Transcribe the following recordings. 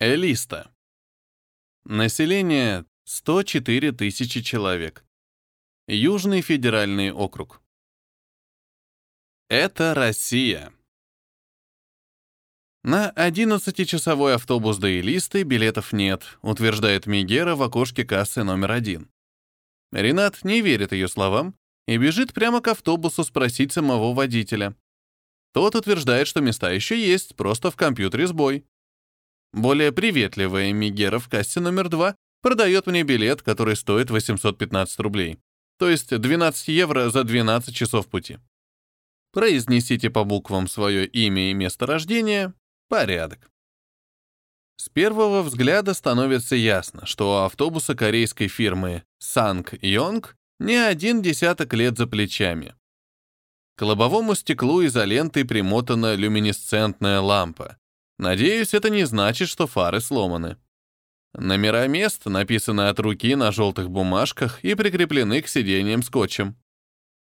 Элиста. Население 104 тысячи человек. Южный федеральный округ. Это Россия. На 11-часовой автобус до Элисты билетов нет, утверждает Мегера в окошке кассы номер один. Ренат не верит ее словам и бежит прямо к автобусу спросить самого водителя. Тот утверждает, что места еще есть, просто в компьютере сбой. Более приветливая Мегера в кассе номер два продает мне билет, который стоит 815 рублей, то есть 12 евро за 12 часов пути. Произнесите по буквам свое имя и место рождения — порядок. С первого взгляда становится ясно, что у автобуса корейской фирмы Санг Йонг не один десяток лет за плечами. К лобовому стеклу изолентой примотана люминесцентная лампа. Надеюсь, это не значит, что фары сломаны. Номера мест написаны от руки на желтых бумажках и прикреплены к сиденьям скотчем.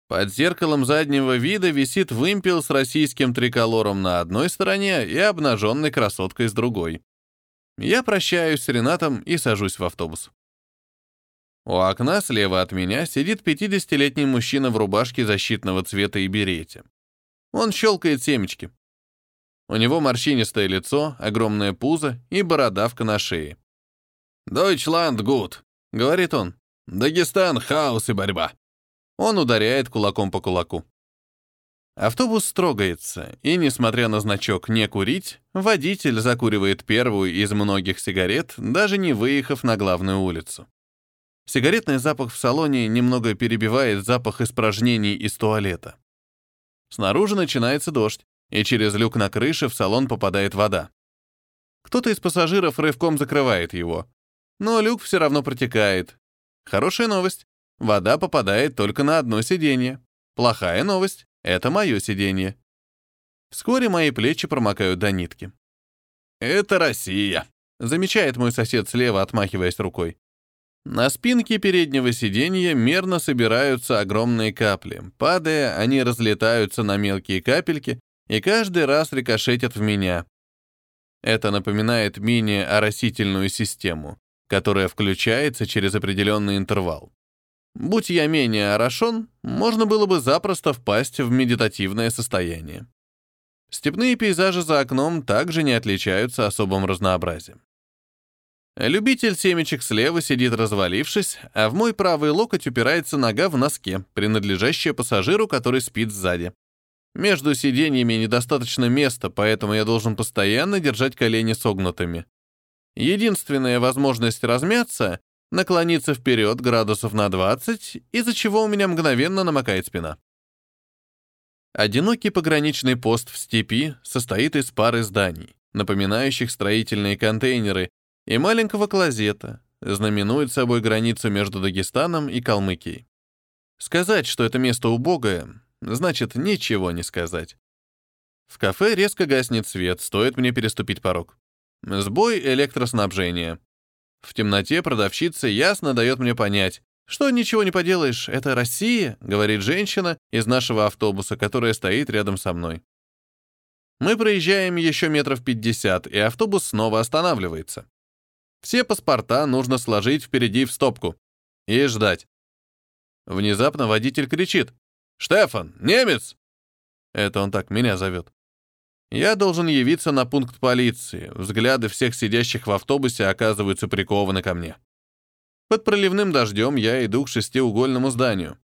Под зеркалом заднего вида висит вымпел с российским триколором на одной стороне и обнаженной красоткой с другой. Я прощаюсь с Ренатом и сажусь в автобус. У окна слева от меня сидит 50-летний мужчина в рубашке защитного цвета и берете. Он щелкает семечки. У него морщинистое лицо, огромное пузо и бородавка на шее. «Дойчланд гуд», — говорит он. «Дагестан — хаос и борьба». Он ударяет кулаком по кулаку. Автобус строгается, и, несмотря на значок «не курить», водитель закуривает первую из многих сигарет, даже не выехав на главную улицу. Сигаретный запах в салоне немного перебивает запах испражнений из туалета. Снаружи начинается дождь, и через люк на крыше в салон попадает вода. Кто-то из пассажиров рывком закрывает его, но люк все равно протекает. Хорошая новость. Вода попадает только на одно сиденье. Плохая новость — это мое сиденье. Вскоре мои плечи промокают до нитки. «Это Россия», — замечает мой сосед слева, отмахиваясь рукой. На спинке переднего сиденья мерно собираются огромные капли. Падая, они разлетаются на мелкие капельки и каждый раз рикошетят в меня. Это напоминает мини-оросительную систему которая включается через определенный интервал. Будь я менее орошен, можно было бы запросто впасть в медитативное состояние. Степные пейзажи за окном также не отличаются особым разнообразием. Любитель семечек слева сидит развалившись, а в мой правый локоть упирается нога в носке, принадлежащая пассажиру, который спит сзади. Между сиденьями недостаточно места, поэтому я должен постоянно держать колени согнутыми. Единственная возможность размяться — наклониться вперед градусов на 20, из-за чего у меня мгновенно намокает спина. Одинокий пограничный пост в степи состоит из пары зданий, напоминающих строительные контейнеры, и маленького клозета, знаменует собой границу между Дагестаном и Калмыкией. Сказать, что это место убогое, значит ничего не сказать. В кафе резко гаснет свет, стоит мне переступить порог. Сбой электроснабжения. В темноте продавщица ясно дает мне понять, что ничего не поделаешь, это Россия, говорит женщина из нашего автобуса, которая стоит рядом со мной. Мы проезжаем еще метров 50, и автобус снова останавливается. Все паспорта нужно сложить впереди в стопку и ждать. Внезапно водитель кричит «Штефан, немец!» Это он так меня зовет. Я должен явиться на пункт полиции. Взгляды всех сидящих в автобусе оказываются прикованы ко мне. Под проливным дождем я иду к шестиугольному зданию.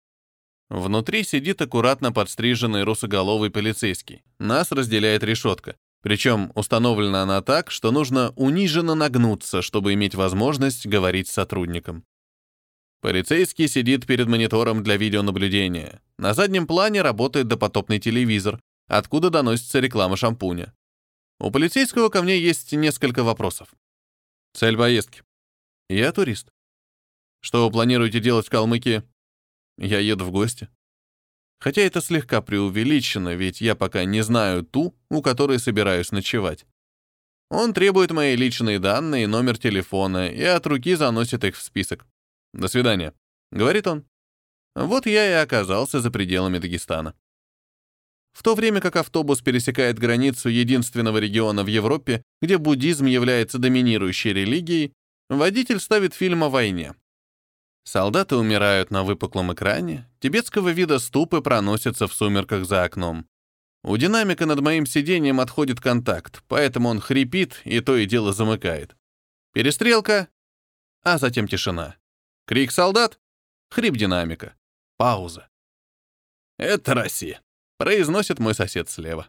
Внутри сидит аккуратно подстриженный русоголовый полицейский. Нас разделяет решетка. Причем установлена она так, что нужно униженно нагнуться, чтобы иметь возможность говорить с сотрудником. Полицейский сидит перед монитором для видеонаблюдения. На заднем плане работает допотопный телевизор, откуда доносится реклама шампуня. У полицейского ко мне есть несколько вопросов. Цель поездки. Я турист. Что вы планируете делать в Калмыкии? Я еду в гости. Хотя это слегка преувеличено, ведь я пока не знаю ту, у которой собираюсь ночевать. Он требует мои личные данные, номер телефона и от руки заносит их в список. «До свидания», — говорит он. Вот я и оказался за пределами Дагестана. В то время как автобус пересекает границу единственного региона в Европе, где буддизм является доминирующей религией, водитель ставит фильм о войне. Солдаты умирают на выпуклом экране, тибетского вида ступы проносятся в сумерках за окном. У динамика над моим сиденьем отходит контакт, поэтому он хрипит и то и дело замыкает. Перестрелка, а затем тишина. Крик солдат, хрип динамика. Пауза. «Это Россия», — произносит мой сосед слева.